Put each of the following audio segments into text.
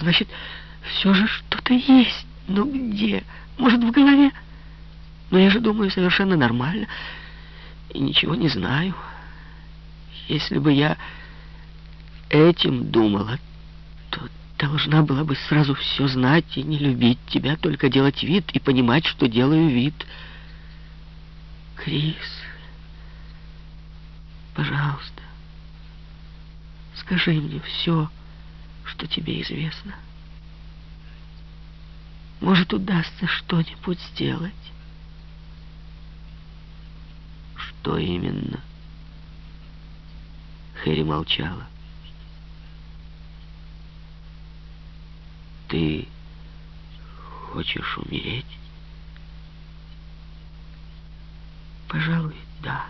Значит, все же что-то есть. Но где? Может, в голове? Но я же думаю совершенно нормально. И ничего не знаю. Если бы я этим думала, то должна была бы сразу все знать и не любить тебя, только делать вид и понимать, что делаю вид. Крис, пожалуйста, скажи мне все, что тебе известно. Может, удастся что-нибудь сделать. Что именно? Хэри молчала. Ты хочешь умереть? Пожалуй, да.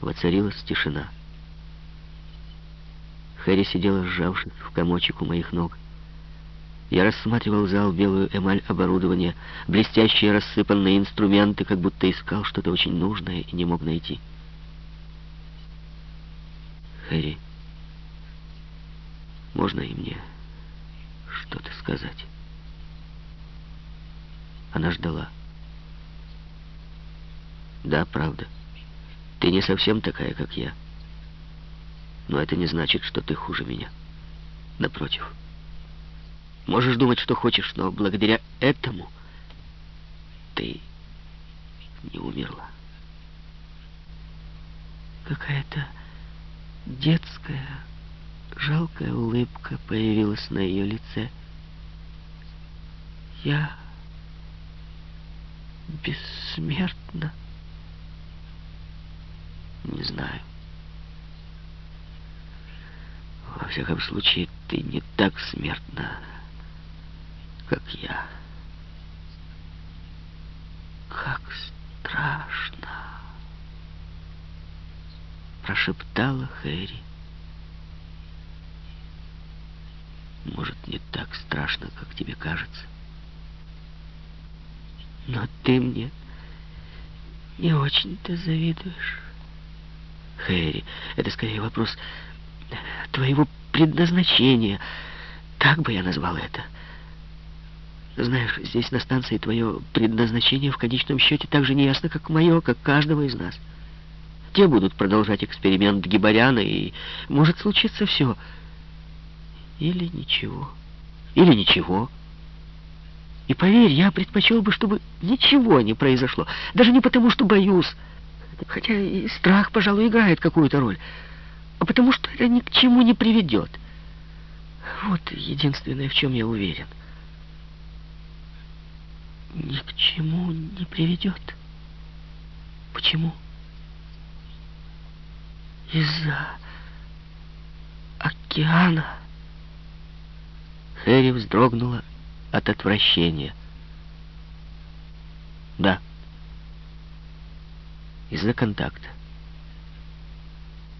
Воцарилась тишина. Хэри сидела, сжавшись в комочек у моих ног. Я рассматривал зал, белую эмаль оборудования, блестящие рассыпанные инструменты, как будто искал что-то очень нужное и не мог найти. Хэри, можно и мне что-то сказать? Она ждала. Да, правда. Ты не совсем такая, как я. Но это не значит, что ты хуже меня. Напротив. Можешь думать, что хочешь, но благодаря этому ты не умерла. Какая-то детская, жалкая улыбка появилась на ее лице. Я бессмертна. Не знаю. Во всяком случае, ты не так смертна, как я. Как страшно, прошептала Хэри. Может, не так страшно, как тебе кажется. Но ты мне не очень-то завидуешь. Хэри, это скорее вопрос твоего предназначения. Так бы я назвал это. Знаешь, здесь на станции твое предназначение в конечном счете так же неясно, как мое, как каждого из нас. Те будут продолжать эксперимент Гибаряна, и может случиться все. Или ничего. Или ничего. И поверь, я предпочел бы, чтобы ничего не произошло. Даже не потому, что боюсь. Хотя и страх, пожалуй, играет какую-то роль. Потому что это ни к чему не приведет. Вот единственное, в чем я уверен. Ни к чему не приведет. Почему? Из-за океана. Хэри вздрогнула от отвращения. Да. Из-за контакта.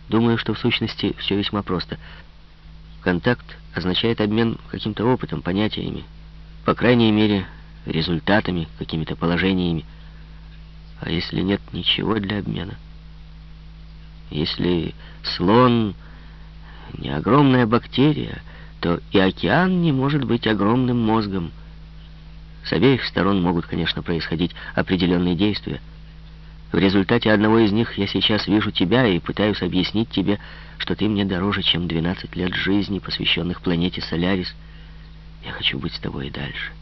Думаю, что в сущности все весьма просто. Контакт означает обмен каким-то опытом, понятиями, по крайней мере, результатами, какими-то положениями. А если нет ничего для обмена? Если слон не огромная бактерия, то и океан не может быть огромным мозгом. С обеих сторон могут, конечно, происходить определенные действия. В результате одного из них я сейчас вижу тебя и пытаюсь объяснить тебе, что ты мне дороже, чем 12 лет жизни, посвященных планете Солярис. Я хочу быть с тобой и дальше.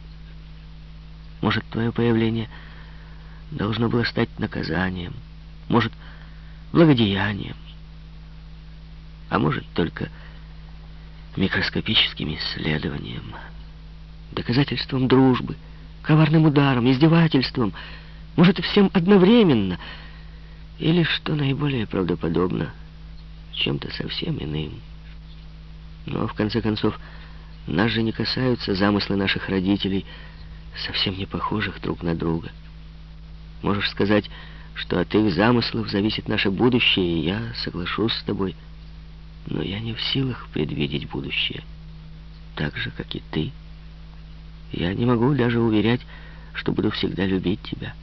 Может, твое появление должно было стать наказанием, может, благодеянием, а может, только микроскопическим исследованием, доказательством дружбы, коварным ударом, издевательством — может, всем одновременно. Или, что наиболее правдоподобно, чем-то совсем иным. Но, в конце концов, нас же не касаются замыслы наших родителей, совсем не похожих друг на друга. Можешь сказать, что от их замыслов зависит наше будущее, и я соглашусь с тобой. Но я не в силах предвидеть будущее. Так же, как и ты. Я не могу даже уверять, что буду всегда любить тебя.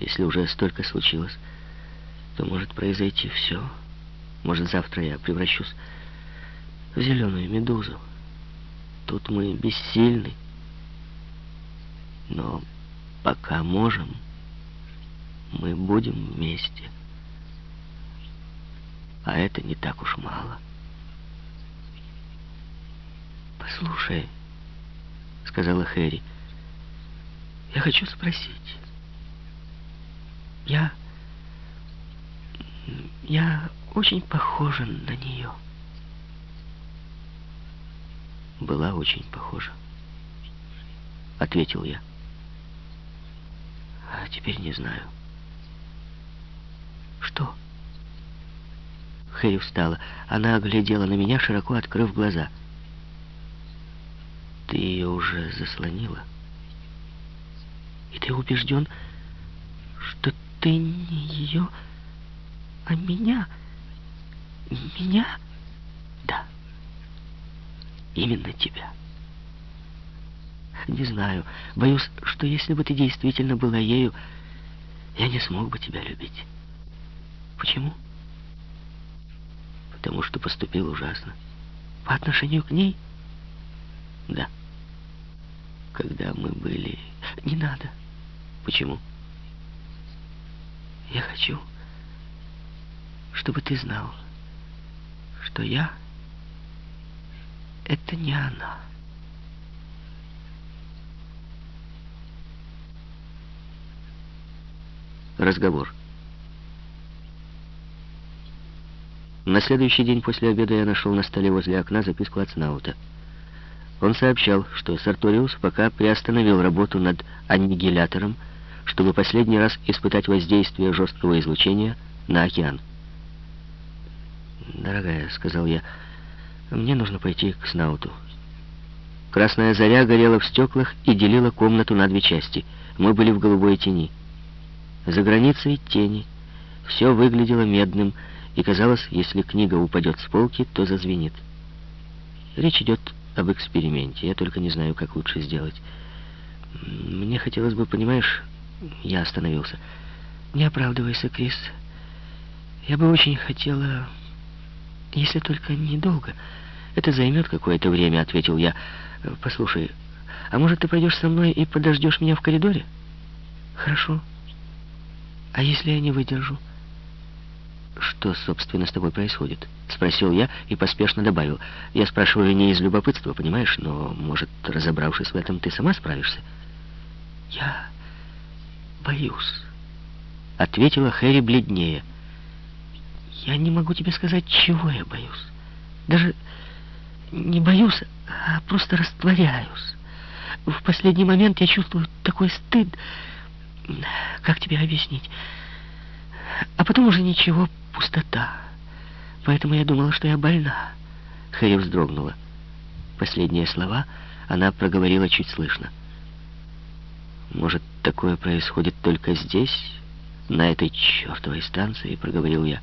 Если уже столько случилось, то может произойти все. Может, завтра я превращусь в зеленую медузу. Тут мы бессильны. Но пока можем, мы будем вместе. А это не так уж мало. «Послушай», — сказала Хэри, — «я хочу спросить. Я... я очень похожа на нее». «Была очень похожа», — ответил я. «А теперь не знаю». «Что?» Хэри встала. Она оглядела на меня, широко открыв глаза. «Ты ее уже заслонила?» «И ты убежден, что ты не ее, а меня? Меня?» «Да, именно тебя». «Не знаю. Боюсь, что если бы ты действительно была ею, я не смог бы тебя любить». «Почему?» потому что поступил ужасно. По отношению к ней? Да. Когда мы были... Не надо. Почему? Я хочу, чтобы ты знал, что я — это не она. Разговор. На следующий день после обеда я нашел на столе возле окна записку от Снаута. Он сообщал, что Сарториус пока приостановил работу над аннигилятором, чтобы последний раз испытать воздействие жесткого излучения на океан. «Дорогая», — сказал я, — «мне нужно пойти к Снауту». Красная заря горела в стеклах и делила комнату на две части. Мы были в голубой тени. За границей тени. Все выглядело медным, и казалось, если книга упадет с полки, то зазвенит. Речь идет об эксперименте, я только не знаю, как лучше сделать. Мне хотелось бы, понимаешь, я остановился. Не оправдывайся, Крис. Я бы очень хотела, если только недолго. Это займет какое-то время, ответил я. Послушай, а может ты пойдешь со мной и подождешь меня в коридоре? Хорошо. А если я не выдержу? «Что, собственно, с тобой происходит?» — спросил я и поспешно добавил. «Я спрашиваю не из любопытства, понимаешь, но, может, разобравшись в этом, ты сама справишься?» «Я боюсь», — ответила Хэри бледнее. «Я не могу тебе сказать, чего я боюсь. Даже не боюсь, а просто растворяюсь. В последний момент я чувствую такой стыд. Как тебе объяснить?» А потом уже ничего, пустота. Поэтому я думала, что я больна. Хэри вздрогнула. Последние слова она проговорила чуть слышно. «Может, такое происходит только здесь, на этой чертовой станции?» — проговорил я.